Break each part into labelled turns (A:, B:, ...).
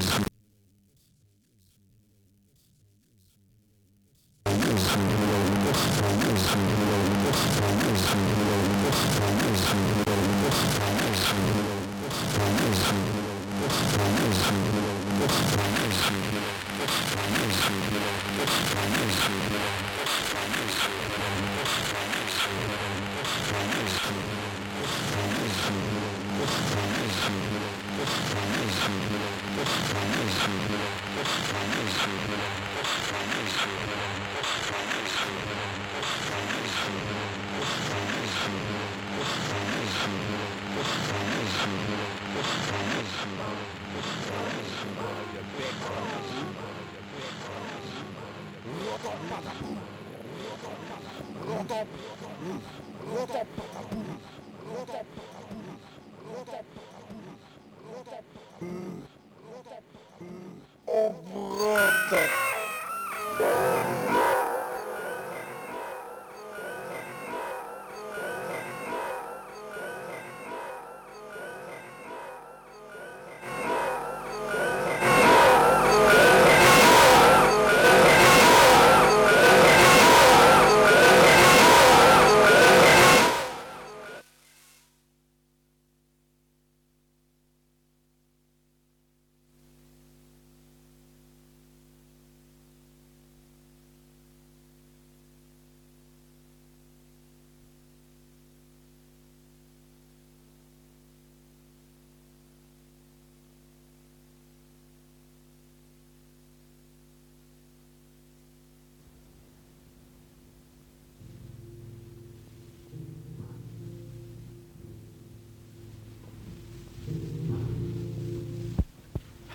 A: Thank you.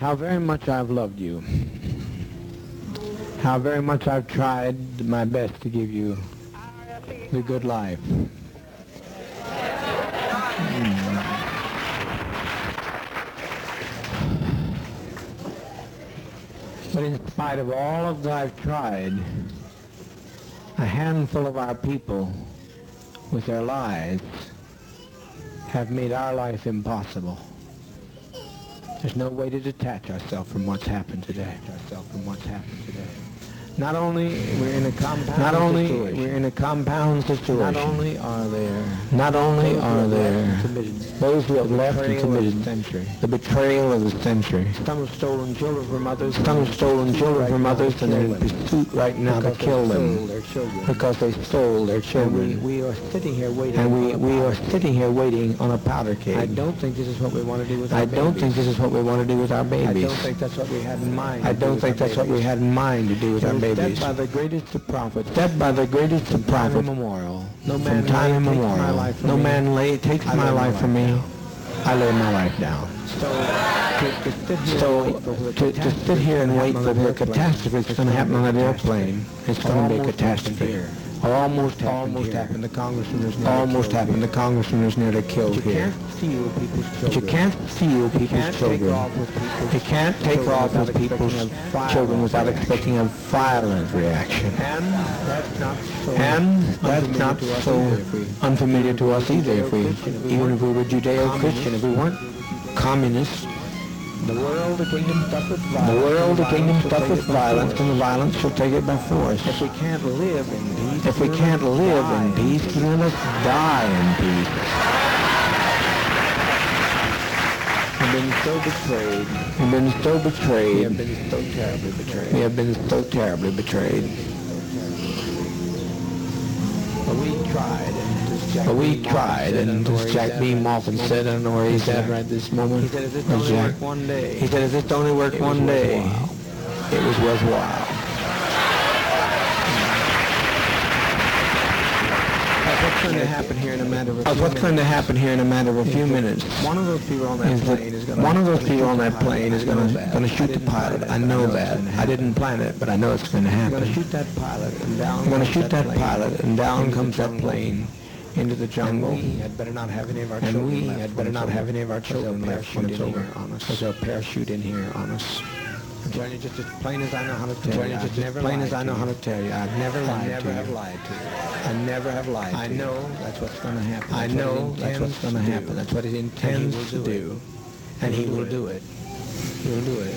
A: How very much I've loved you, how very much I've tried my best to give you the good life. Hmm. But in spite of all of that I've tried, a handful of our people with their lies have made our life impossible. There's no way to detach ourselves from what's happened today. Ourselves from what's happened today. Not only we're in a compound. Not only situation. we're in a compound situation. Not only are there. Not only are there those who have left and committed century. the betrayal of the century. Some have stolen children from others. Some have stolen children from others, and they're in pursuit right now to kill them because they stole their children. And we, we are sitting here waiting. And we, we are sitting here waiting on a powder keg. I don't think this is what we want to do with. I don't think this is what we want to do with our babies. I don't think that's what we had in mind. I don't think that's what we had in mind to do with our babies. Dead by the greatest of prophets. Dead by the greatest of prophets. Memorial. No man from time immemorial. No man lay takes my life from me. I lay my life down. So so to, to sit here and wait for the catastrophe that's going to happen on that airplane, it's going to be a catastrophe. Almost happened almost here. happened. The congressman was nearly almost happened. The congressman was nearly killed but you here. Can't feel people's children. But you can't feel people's children. You can't take off with people's children without expecting a violent reaction. And that's not so. And that's not so unfamiliar to us either. If we, even if we were Judeo-Christian, if we weren't communists the world, the kingdom suffereth violence. The world, the kingdom suffereth violence, and the violence shall take it by force. If we can't live in peace, if we can't live in peace, then let us die in peace. We've been so betrayed. We've been so betrayed. We have been so terribly betrayed. We have been so terribly betrayed. But we tried. But we tried, and as Jack Beam often said, I don't know where he's at right this moment. He said, if this only worked one day. He said, if this only worked one day, it was worthwhile. What's going to happen here in a matter of a few What's going to happen here in a matter of a few minutes? One of those people on that plane is going to one of those people on that plane is going to going to shoot the pilot. I know that. I didn't plan it, but I know it's going to happen. Going to shoot that pilot, and down. I'm going to shoot that pilot, and down comes that plane into the jungle. And we had better not have any of our and children we had better not have any of our children left when it's over on us. There's a parachute in here on us. I'm telling you just as plain as I know how to tell you. Just as plain as I know how to tell you. I've never lied never to you. I never have lied to you. I never have lied I know that's what's going to happen. I know that's what's going to happen. That's what he intends to do. And he will do it. He'll do it.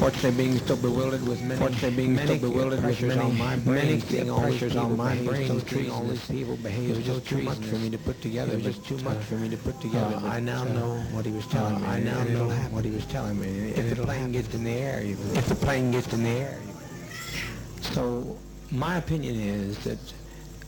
B: Fortunately, being so bewildered with many,
A: Fortunately, being
B: many
A: so bewildered with many,
B: on my brain,
A: many
B: seeing all
A: pressures on my brain,
B: so
A: seeing all these people behave
B: It was just too much for me to put together.
A: It was just too
B: uh,
A: much for me to put together.
B: uh, I now
A: uh,
B: know what he was telling
A: uh,
B: me.
A: I now know what he was telling me.
B: If the plane gets in the air, you
A: if the plane gets in the air.
B: So my opinion is that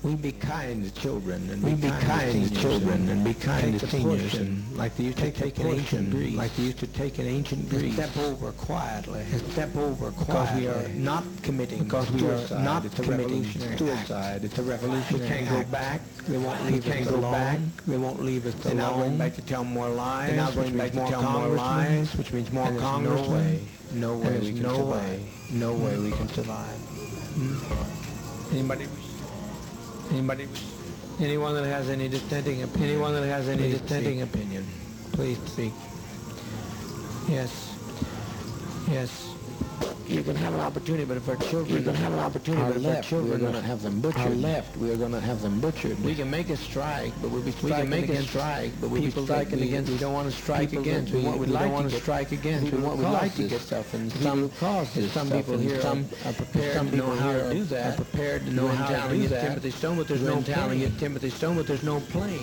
B: we be kind to children and
A: We
B: be, kind, to children and be kind to seniors and like they used to
A: take
B: in ancient Greece,
A: like they used to take an ancient
B: and
A: Greece.
B: step over quietly,
A: step over
B: because we are
A: quietly.
B: not committing
A: because we are not
B: it's a
A: committing suicide. It's a revolutionary
B: We can't go back. They won't
A: We
B: leave
A: can't
B: us
A: go
B: alone.
A: back. They won't leave us
B: They're now
A: alone.
B: going back to tell more lies.
A: They're now
B: which
A: going back to tell more lies, which means more congressmen.
B: No way, no way we can
A: no
B: survive.
A: way,
B: no way we can survive.
A: Hmm?
B: Anybody? Anybody? Anyone that has any dissenting opinion? Anyone that has any
A: Please
B: dissenting
A: speak.
B: opinion, please speak. Yes. Yes. You can have an opportunity, but if our children,
A: You can have an opportunity, but if our children
B: we're going to have them butchered.
A: Our left, we are going to have them butchered.
B: We can make a strike, but we'll be striking We
A: can make a strike, but we'll be striking
B: we,
A: against
B: we don't want to strike against. We,
A: we-
B: want,
A: we don't wanna
B: to
A: strike against. We want-
B: cause
A: like to get
B: stuff, and some
A: who cause
B: and
A: this
B: some people here
A: some
B: are, are prepared
A: some
B: to know how to do
A: are
B: that.
A: prepared to know how to do that.
B: Timothy Stoen, but there's no
A: in town and
B: plane. Timothy Stoen, but there's no plane.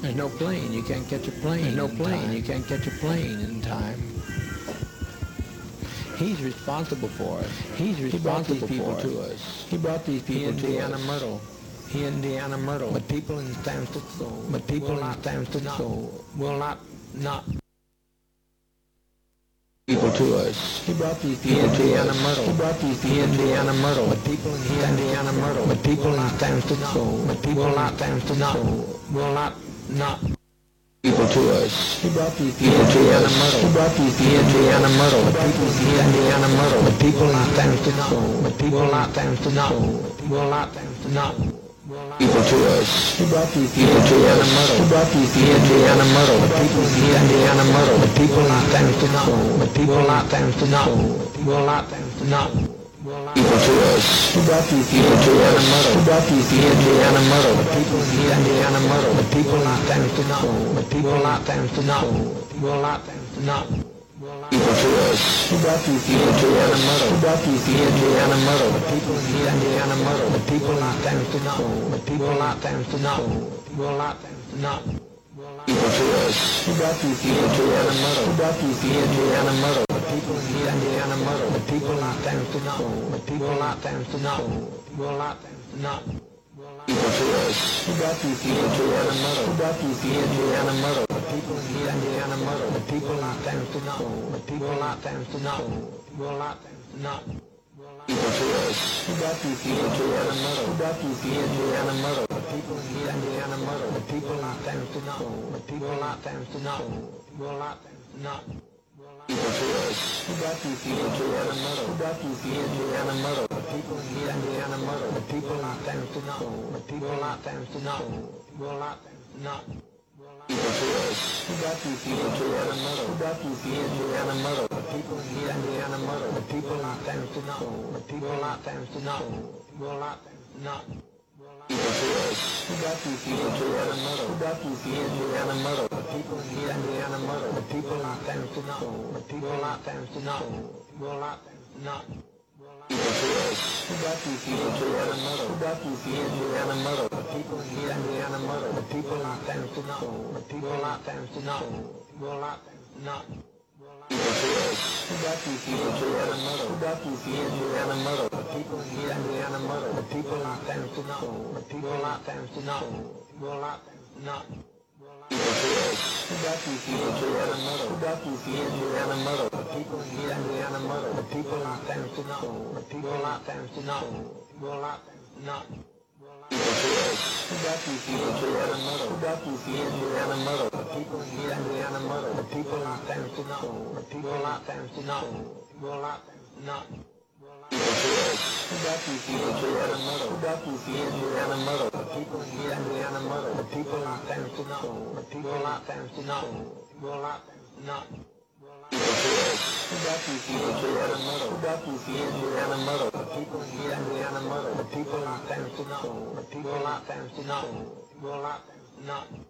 B: There's no plane. You can't catch a plane.
A: There's no plane. You can't catch a plane in time.
B: He's responsible for us.
A: He's
B: He brought these people to
A: us. He brought these
B: He
A: people
B: and
A: to
B: Deanna
A: us.
B: Mertle. He and Deanna Mertle.
A: But people in San Francisco,
B: But people in San Francisco will not not
A: people to us. He brought these people to us.
B: Mertle.
A: He brought these people to
B: Deanna. Mertle.
A: But people in
B: He and Mertle.
A: But people in San Francisco, but people in San Francisco
B: will not not
A: people to us. He brought these people to us. He brought these
B: He
A: people to us.
B: Mertle.
A: He brought these
B: He Mertle.
A: But people in San Francisco, but people in
B: not
A: Francisco
B: will not not
A: people to us. He brought these people to us. He brought these
B: He
A: people
B: and
A: to
B: Deanna
A: us.
B: Mertle.
A: He brought these
B: He and Deanna Mertle.
A: But people in San Francisco, but people in San Francisco
B: will not not
A: people to us. He brought these
B: He
A: people to us. He brought these people to us.
B: Mertle.
A: But people in
B: He and Deanna Mertle.
A: But people
B: not
A: San Francisco, but people
B: will
A: in
B: not will not not will not
A: people to us. He brought these
B: He
A: people to us.
B: Mertle.
A: He brought these
B: He
A: people to us.
B: Mertle.
A: But people in
B: He and Deanna Mertle.
A: But people in San Francisco, but people
B: will
A: in
B: not
A: San Francisco
B: will not not
A: people to us. He brought these
B: He
A: people to us.
B: Mertle.
A: He brought these people to us. Mertle. People in
B: He and Deanna Mertle.
A: But people
B: not not not
A: people to us. He brought these
B: He
A: people to people
B: and
A: to people
B: will not not not
A: people to us. He brought these
B: He
A: people to us. He people to
B: Deanna
A: us. Mertle. People in
B: He and Deanna Mertle.
A: But people
B: not not not
A: people to us. He brought these
B: He
A: people to people
B: and
A: to
B: not
A: Francisco
B: will not not
A: people to us. He brought these people to us. He brought these
B: He
A: people to us. But people in
B: He and Deanna
A: Mertle. People in San Francisco, but people
B: will
A: in
B: not
A: San Francisco
B: will not not
A: people to us. He brought these people to us. He brought these
B: He
A: people to us. But people in
B: He and Deanna
A: Mertle. People in San Francisco, but people
B: will
A: in
B: not
A: San Francisco
B: will not not
A: people to us. He brought these people to us. He brought these people to us. But people in
B: He and Deanna Mertle.
A: But people in San Francisco, but people in
B: not
A: San Francisco
B: will not not
A: people to us. He brought these people to us. He brought these
B: He
A: people to us. But people in
B: He and Deanna Mertle.
A: But people in San Francisco, but people in
B: not
A: San Francisco
B: will not not
A: brought these people to brought these people to. But people in
B: He and Deanna Mertle.
A: But people in Francisco, people in
B: not not will not not
A: people. He brought these
B: He
A: people to.
B: Mertle.
A: He these people to.
B: Mertle.
A: But in
B: He and Deanna
A: people in Francisco, but people in San
B: will not not
A: people to us. He brought these
B: He
A: people to.
B: Mertle.
A: He these people to. But people in
B: He and Deanna
A: people in Francisco, but people in San
B: will not not
A: people mother, the people in Indiana mother, the people in San Francisco, the people in San Francisco, the people in in Francisco, the people in the people in the people in the people in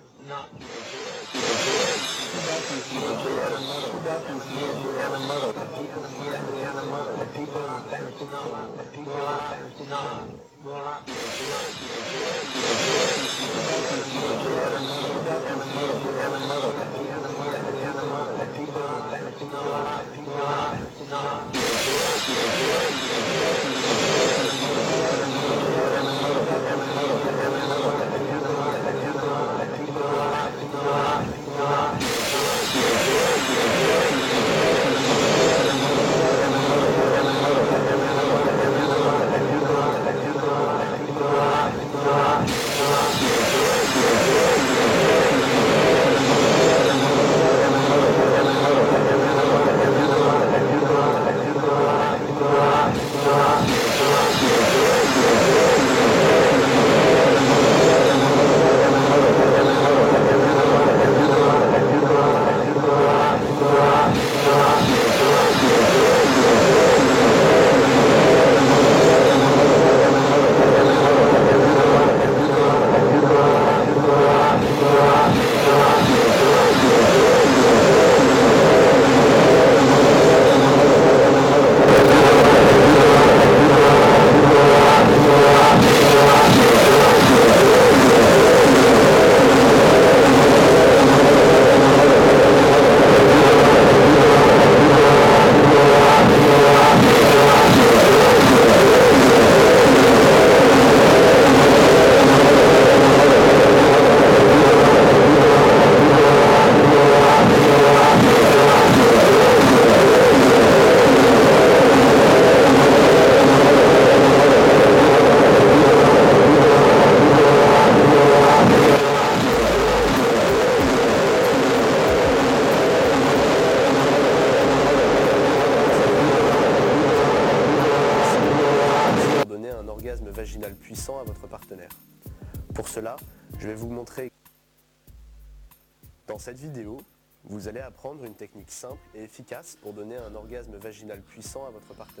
A: not.
C: pour puissant à votre partenaire.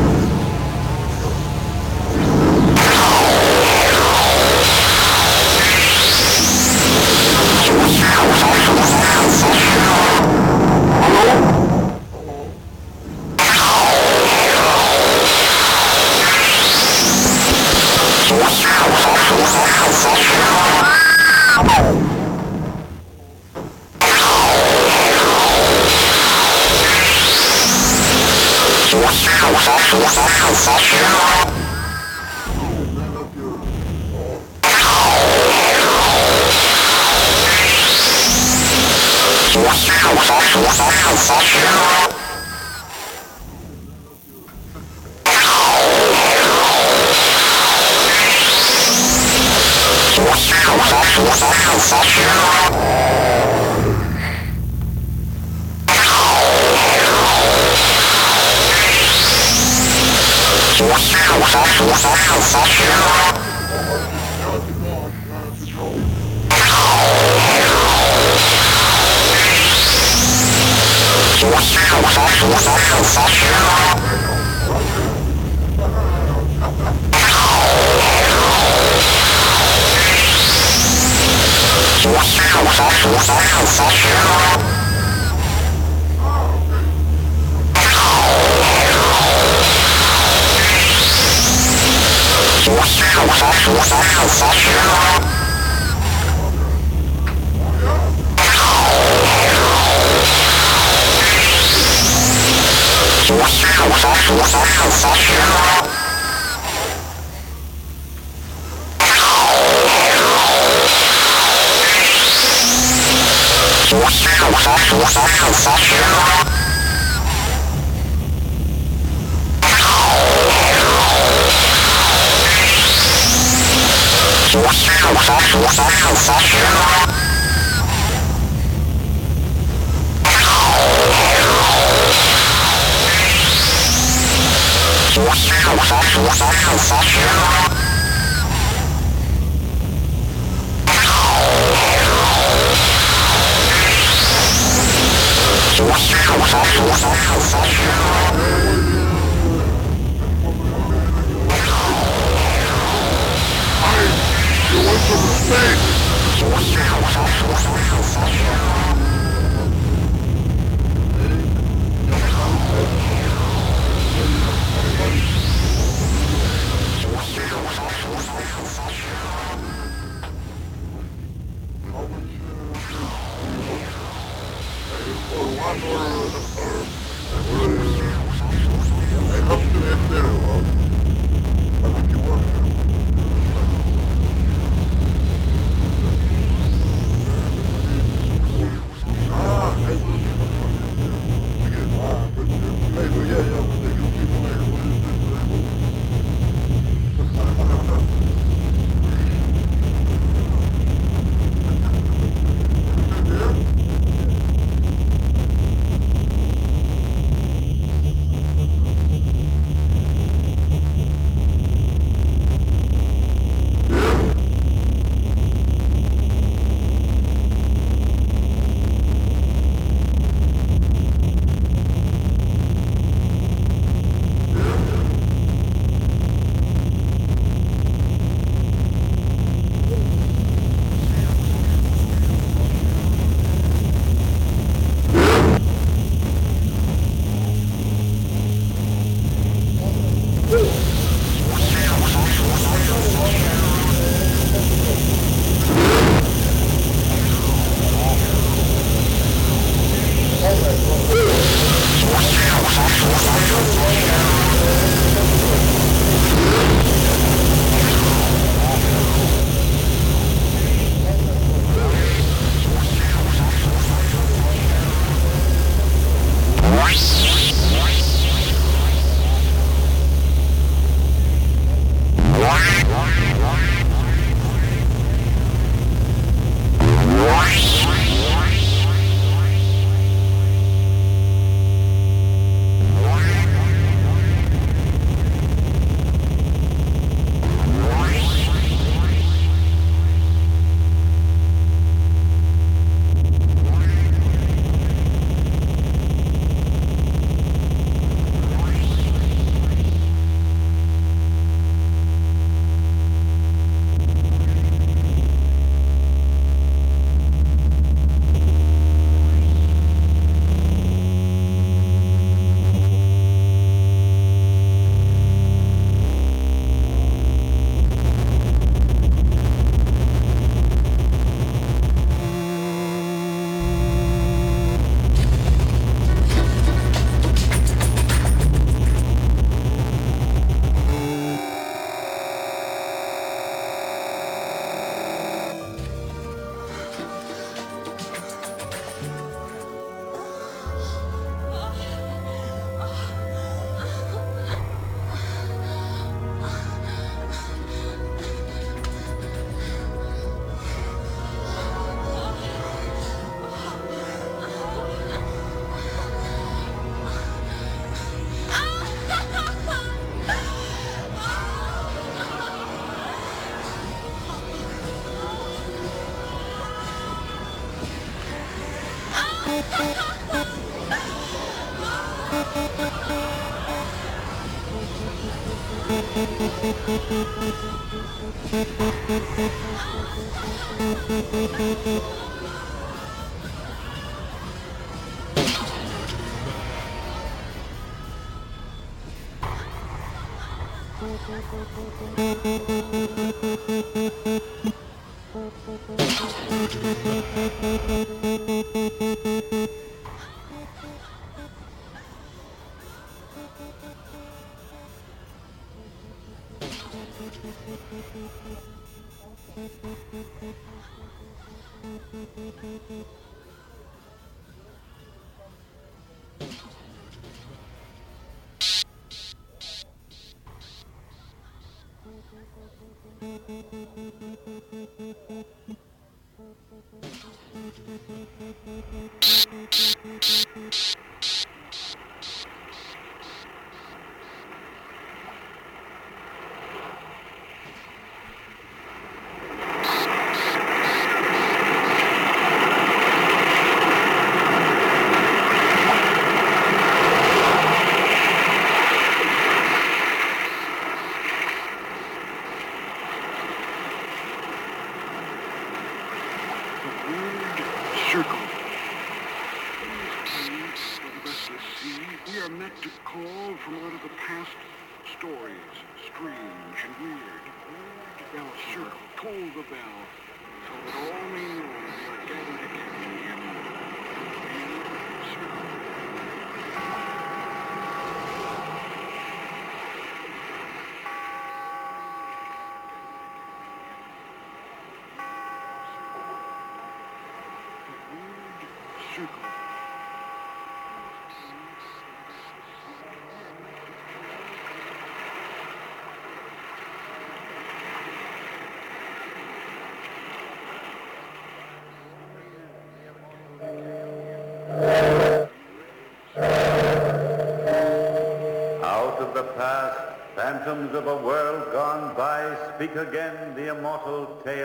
D: Again the
E: immortal tale,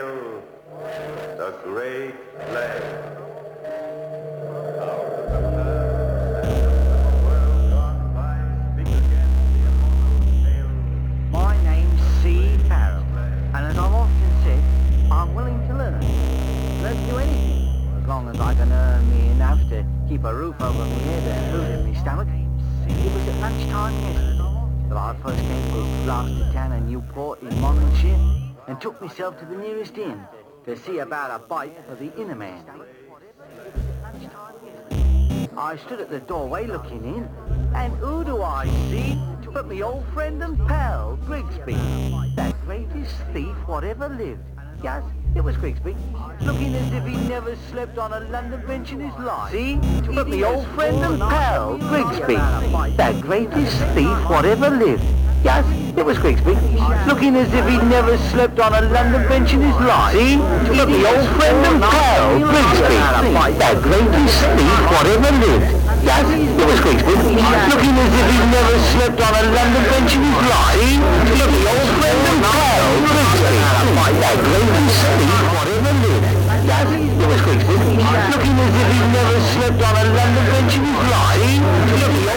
F: myself to the nearest inn to see about a bite for the inner man. I stood at the doorway looking in, and who do I see but me old friend and pal, Grigsby, that greatest thief whatever lived. Yes, it was Grigsby, looking as if he never slept on a London bench in his life. See, but me old friend and pal, Grigsby, that greatest thief whatever lived. Yes, it was Grigsby, looking as if he'd never slept on a London bench in his life. See, but me old friend and pal, Grigsby, that greatest thief whatever lived. Yes, it was Grigsby, looking as if he'd never slept on a London bench in his life. See, but me old friend and pal, Grigsby, that greatest thief whatever lived. Yes, it was Grigsby, looking as if he'd never slept on a London bench in his life.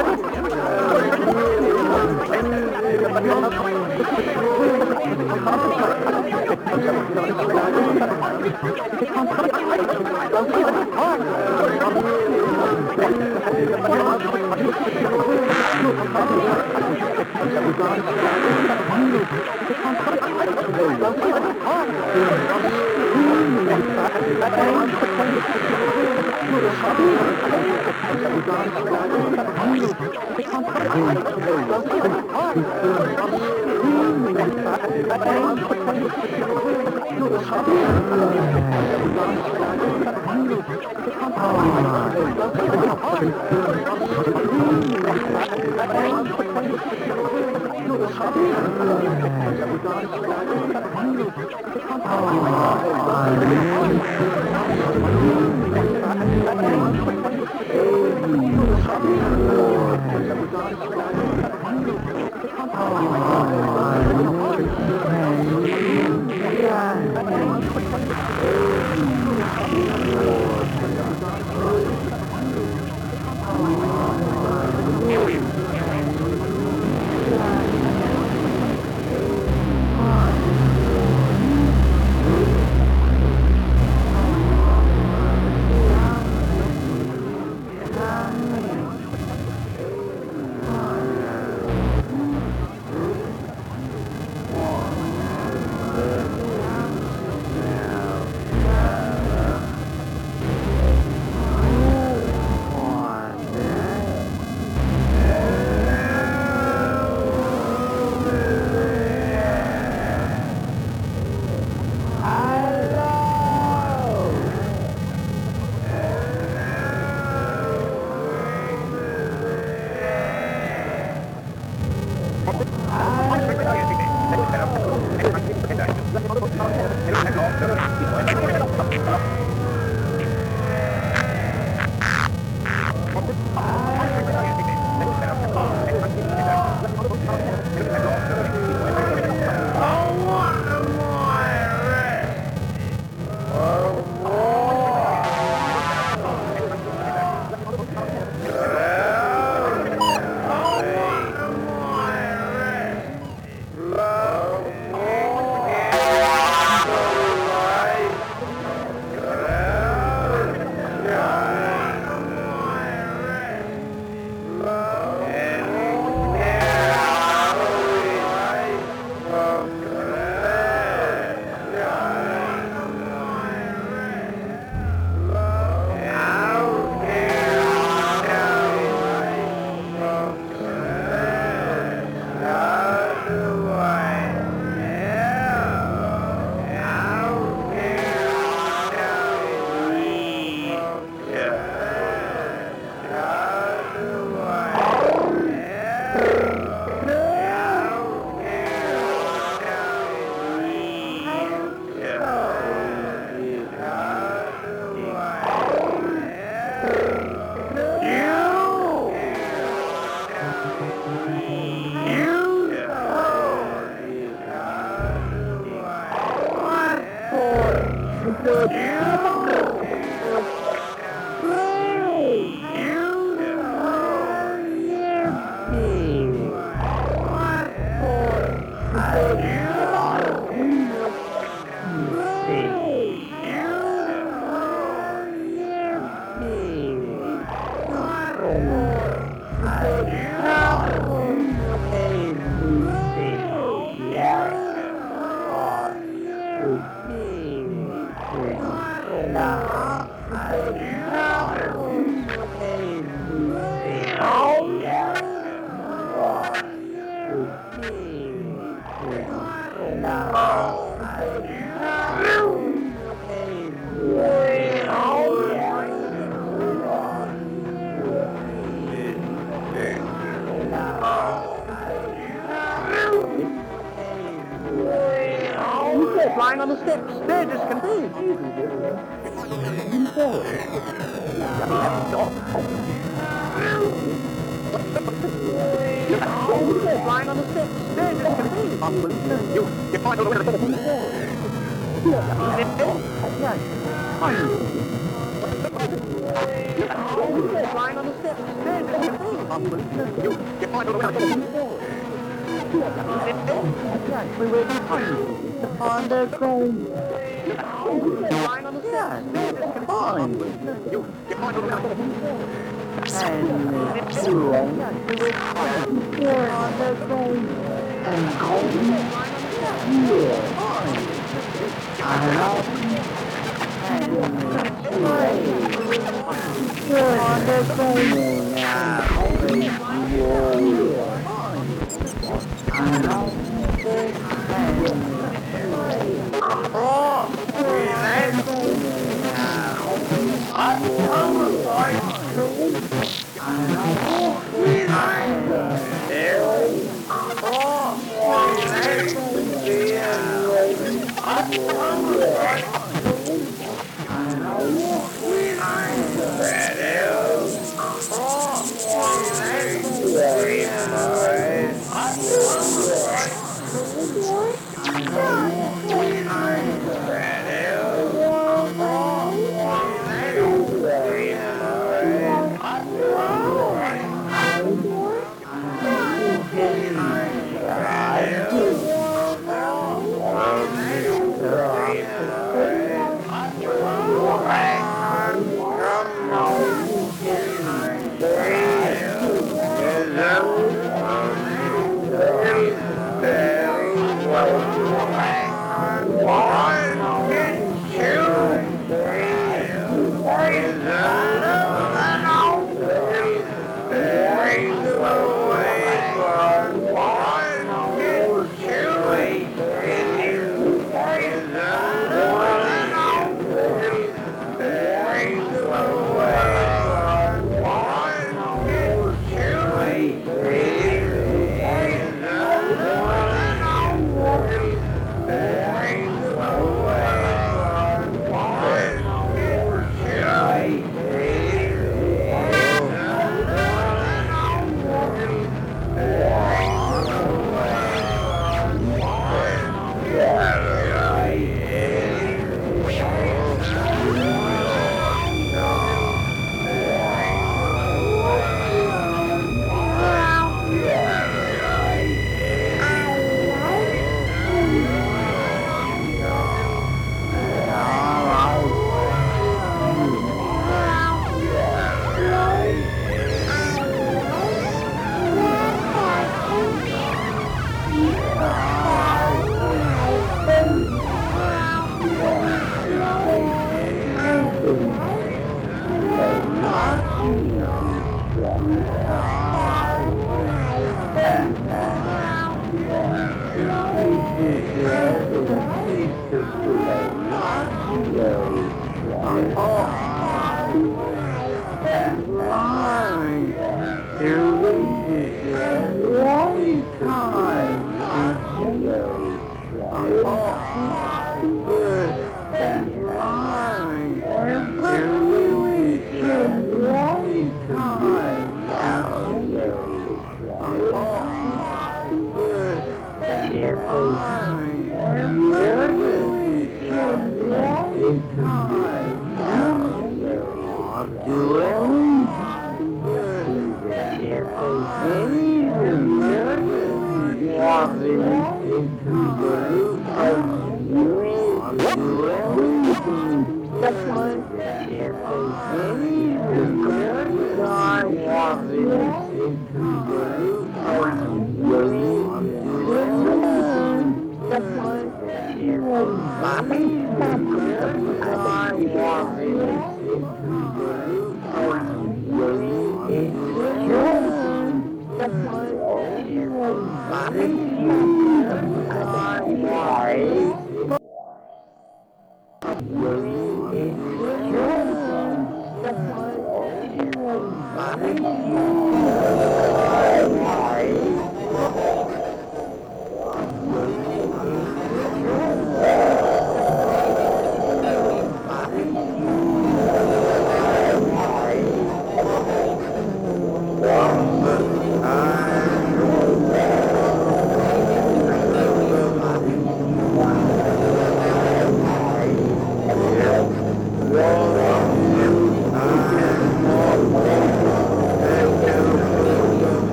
G: Oh,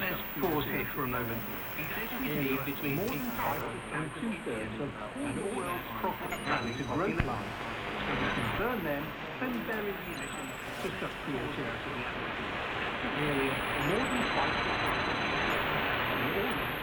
H: Let's pause here for a moment. Excessive between more than half and two-thirds of all world's profits planning to grow plants, and we can burn them and bury the emissions to support charity. Nearly more than twice the size of the
I: world's.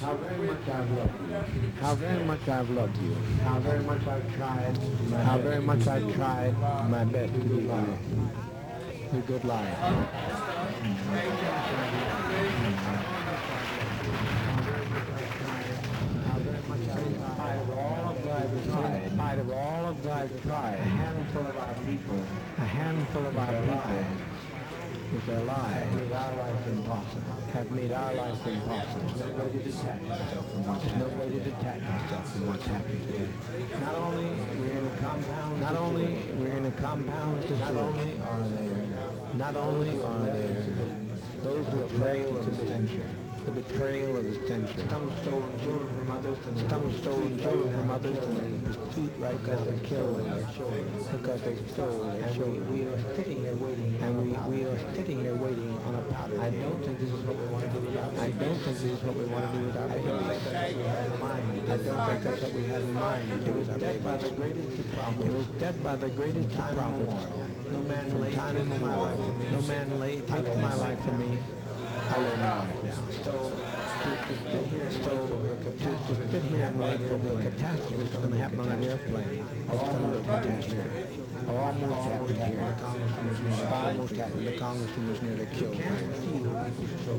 A: How very much I've loved you. How very much I've. How very much I've tried. How very much I've tried my best to be. A good liar. Spite of all of I've a handful of our people, a handful of our people, with their lives, made our life impossible, have made our life impossible. There's no way to detach yourself from what's no way to detach yourself from what's happening today. Not only we're in a compound, not only we're in a compound, not only are there, not only are there those who are prey to the betrayal of century. Some stolen children from others, and some stolen children from others, and in pursuit right now to kill their children because they stole their children. We are sitting there waiting, and we, we are sitting there waiting on a powder. I don't think this is what we want to do without. I don't think this is what we want to do without. I don't think that's what we had in mind. I don't think that's what we had in mind. It was death by the greatest of prophets. It was death by the greatest of prophets. No man laid time in my life. No man laid takes my life for me. I lay my life down. So to, for the catastrophe that's going to happen on an airplane. It's going to happen almost happened here. Almost happened. The congressman was nearly killed.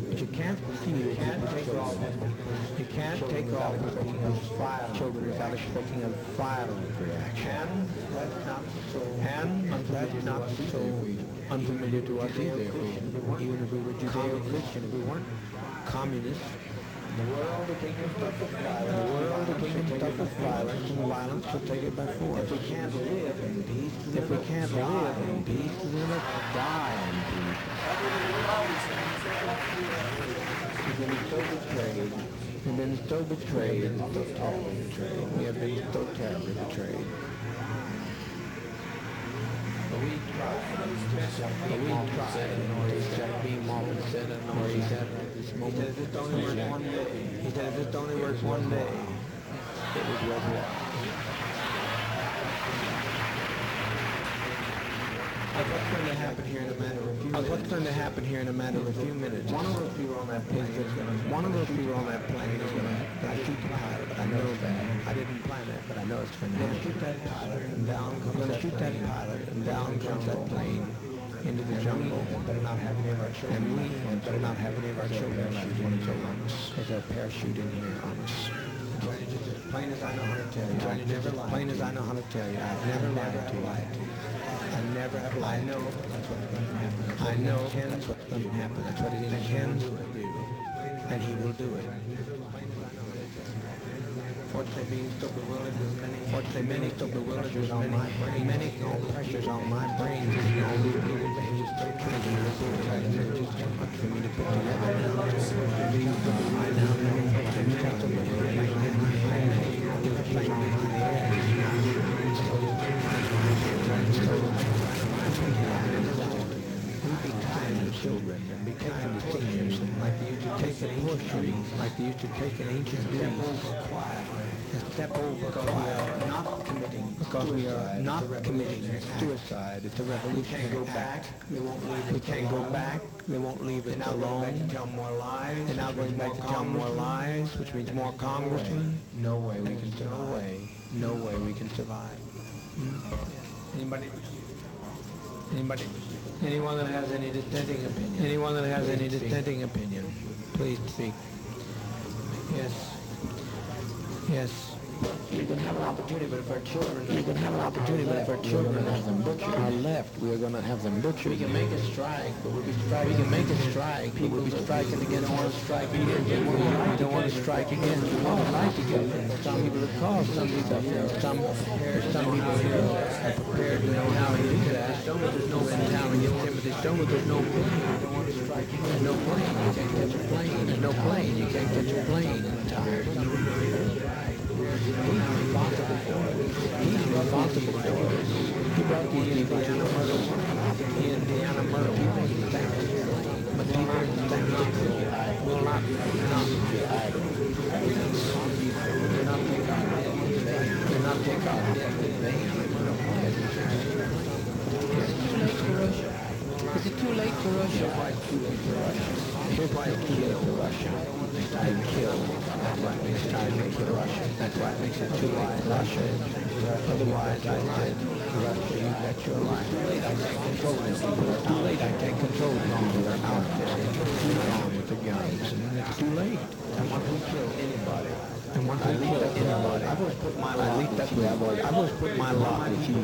A: But you can't see You can't take off. You can't take off with children without expecting a violent reaction. That's not so. And that's not so unfamiliar to us either. Even if we were Judeo-Christian, if we weren't communists, the world became stuff of violence. The world became stuff of violence, and violence will take it by force. If we can't live in peace, if we can't live in peace, then let's die in peace. We've been so betrayed. We've been so betrayed, so terribly betrayed. We have been so terribly betrayed. But we tried. But we tried. Or as Jack Beam often said, or he said at this moment, he said, if it only works one day, he said, if it only works one day, it was worthwhile. Uh, What's going to happen here in a matter of a few minutes? What's going to happen here in a matter of a few minutes? One of those people on that plane is going to, one of those people on that plane is going to, I shoot the pilot, I know that. I didn't plan that, but I know it's going to happen. shoot that pilot, and down comes going to shoot that pilot, and down comes that plane into the jungle. Better not have any of our children. And we better not have any of our children left when it's over. There's a parachute in here on us. Plain as I know how to tell you. I never lied. Plain as I know how to tell you. I've never lied to you. I never have lied. I know that's what's going to happen. I know that's what's going to happen. That's what he intends to do. And he will do it. Fortunately, being so bewildered with many, fortunately, many so bewildered with on my brain, many no pressures on my brain, you know, we people they just so crazy to do it, and it's just too much for me to put together. These people I now know, I'm telling you, I know, it's a thing in the air. We be kind to children and be kind to seniors, like they used to take an ancient like they used to take an ancient tree. Step over because we are not committing, because we are not committing suicide. It's a revolution. We can't go back. They won't leave. We can't go back. They won't leave it alone. Tell more lies. They're now going back to tell more lies, which means more congressmen. No way we can. No way. No way we can survive. Hmm? Anybody? Anybody? Anyone that has any dissenting opinion? Anyone that has any dissenting opinion, please speak. Yes. Yes. We can have an opportunity, but if our children, we can have an opportunity, but if our children have them butchered, are left, we are going to have them butchered. We can make a strike, but we'll be striking. We can make a strike, but we'll be striking against. Don't want to strike against. We don't want to strike against. We want to fight together. Some people have caused some people here. Some prepared. Some people here are prepared to know how to do that. There's no how to get Timothy Stoen. There's no plane. We don't want to strike. There's no plane. You can't catch a plane. There's no plane. You can't catch a plane. I'm tired. It. For it. He brought the Indiana murder. The murder. People think but people think will not, will not, will not take our death in. Will not take in. Is it too late for Russia? Why it's too late for Russia? Too late for Russia. They killed. That's why it makes it time to kill Russia. That's why it makes it too late Russia. Otherwise, I said, Russia, you bet your life. Too late, I take control these people. Too late, I take control them. They're out there. Armed with the guns. And it's too late. I once we kill anybody, and once we kill anybody, I've always put my, at least that's where I've always, put my lot with you.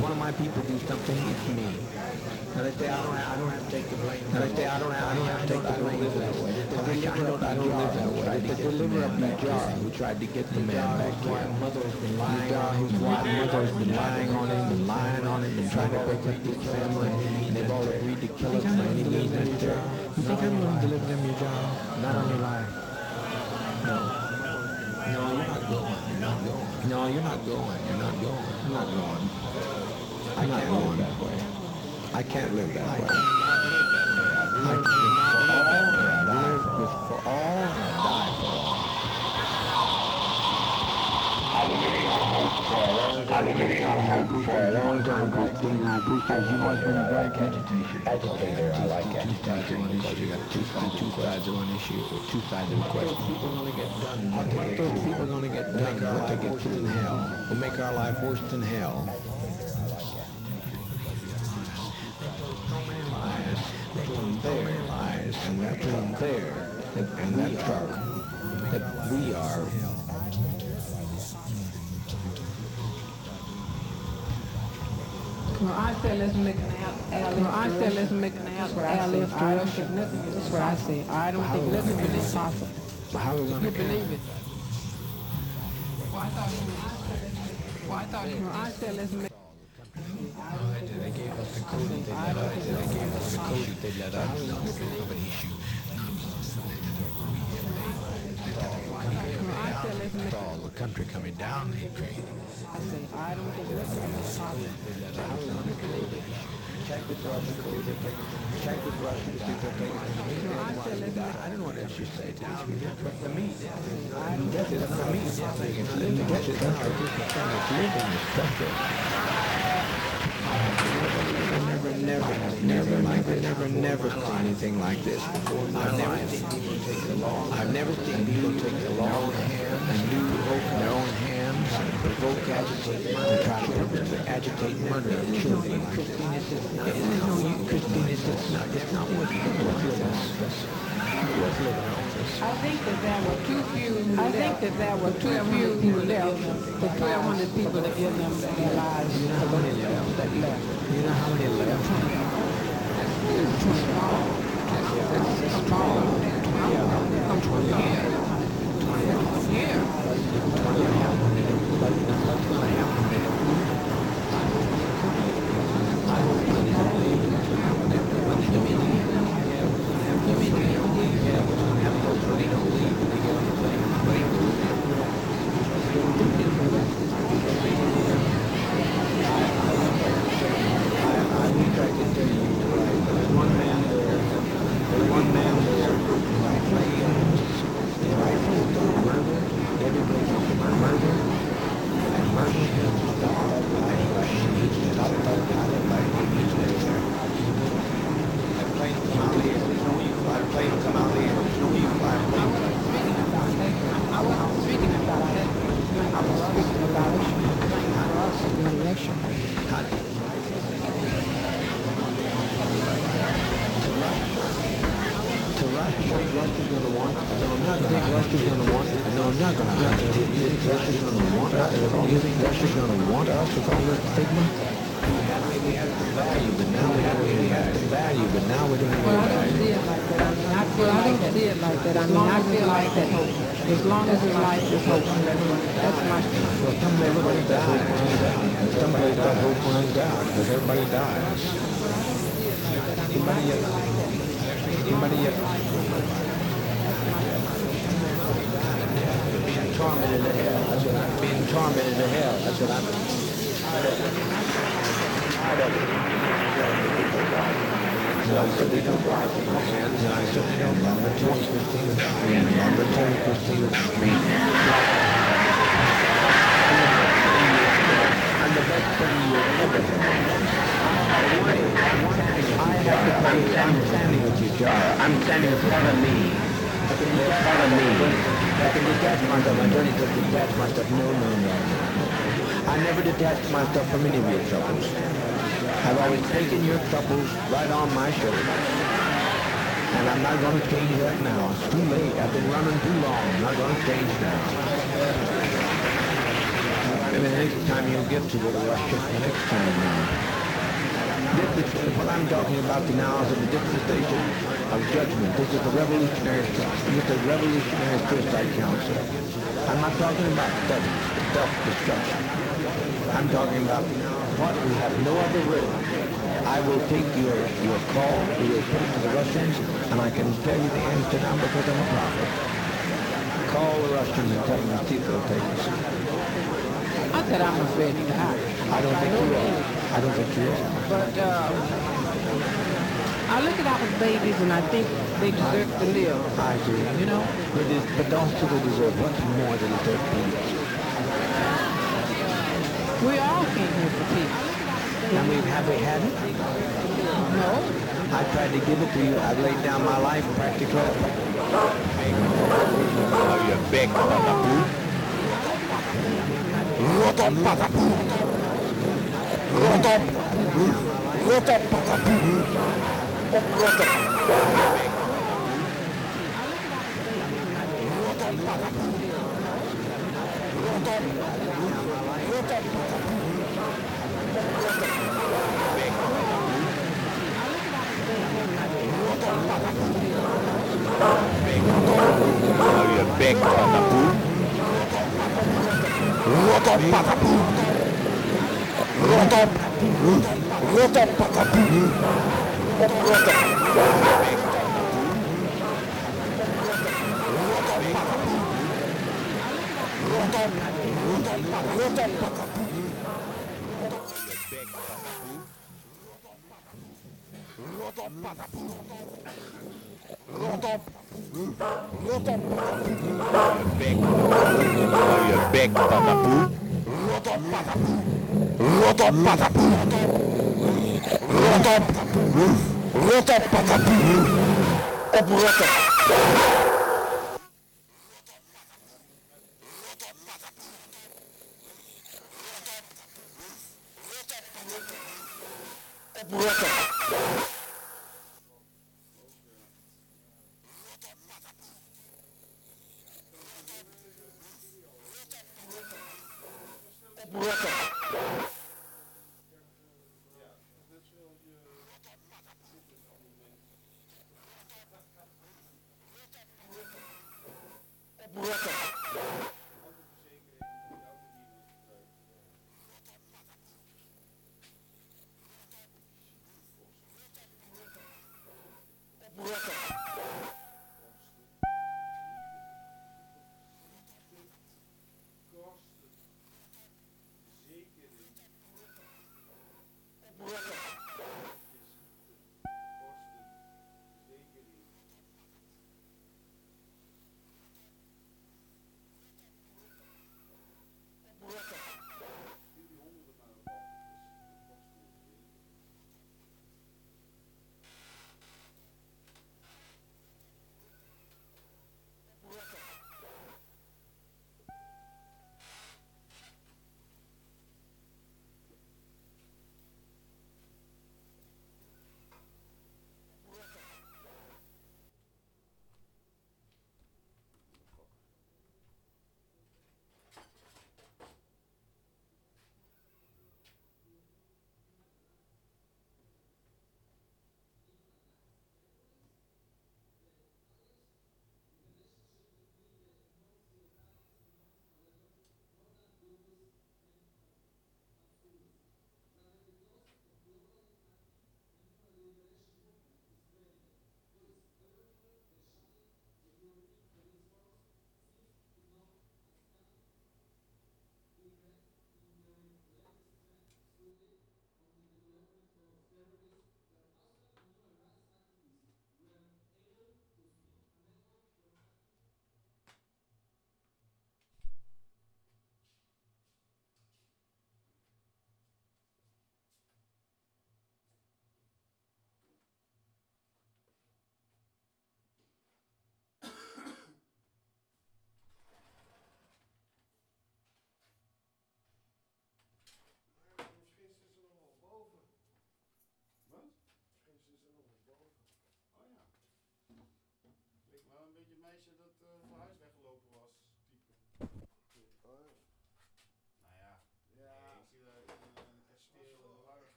A: One of my people do something, it's me. Now they say I don't, I don't have to take the blame. Now they say I don't, I don't have to take the blame. I don't, I don't live that way. The deliverer of Najjar who tried to get the man back here. Najjar, his wife, mother has been lying on him, been lying on him, and trying to break up his family. And they've all agreed to kill us for any means necessary. You think I'm going to deliver them your job?
J: Not on your life. No. No, you're not going. You're not going. No, you're not going. You're not going. I'm not going. I'm not going that way. I can't live that way. I can live for all, live with for all, and die for all.
K: I've been for a long time, Christine. I appreciate you been a great agitation. Agitator, I like agitation because you got two, sides of one issue, two sides of a question.
A: People to get done. What get people to get done. What they get through in hell. Will make our life worse than hell.
J: there lies and between there and, and that truck that we are
L: Well, I said let's make an al- Well, I said let's make an al- alley to Russia. That's what I said. I don't think nothing really is possible.
J: how are we going
L: You
J: to
L: believe it? Well, I thought, well, I thought, well, I said let's make.
A: They gave us the code that they let out. They gave us the code that they let out. No, of an issue.
L: I said let's make.
A: All the country coming down the train.
L: I said I don't think nothing really is possible.
A: Check with Russia. Check with Russia.
L: I
A: don't know what else you say. Down the meat. I don't get it. The meat. Get it. Never, never, never, never, never, never seen anything like this before. Never take the law. I've never seen people take the in hand and do their own hands and provoke, agitate, and try to agitate murder of children. Not. No, you, not. Not this. Worth living on.
L: I think that there were too few. I think that there were too few who left. The 1,200 people that give them their lives.
A: You know how many left?
L: That left.
A: You know how many left?
L: That's small. I'm 20 years. Yeah. I
A: to hell. That's what Christine. I'm the standing with you. I'm in front of me. In of me. I can detach myself. I don't need to detach myself. No, no, no. I never detached myself from any of your troubles. I've always taken your troubles right on my shoulders. And I'm not going to change that now. It's too late. I've been running too long. I'm not going to change now. Maybe the next time you'll get to to Russia, the next time now. This is what I'm talking about now is the dispensation of judgment. This is the revolutionary this is the revolutionary suicide council. I'm not talking about self-destruction. I'm talking about what we have no other room. I will take your, your call, we will put it to the Russians, and I can tell you the answer now because I'm a profit. Call the Russians and tell them the people will take us.
L: Not that I'm afraid to die.
A: I don't think you are. I don't think you are.
L: But uh, I look at our babies and I think they deserve to live.
A: I agree.
L: You know?
A: But, it, but also they deserve much more than the third peace.
L: We all came here for peace.
A: And we have we had it?
L: No.
A: I tried to give it to you. I've laid down my life practically. You big patapoo. Rotom patapoo. Rotom. Rotom patapoo. Rotom. Rotom patapoo. Rotom. Rotom patapoo. back on the boot. Rot up patapu. Rot up. Rot up patapu. Rotom patapou Rotom patapou patapoo. Big. Oh, you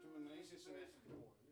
A: toen ineens is ze weggegooid.